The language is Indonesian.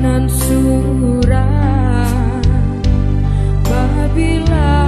nan surah. Babilah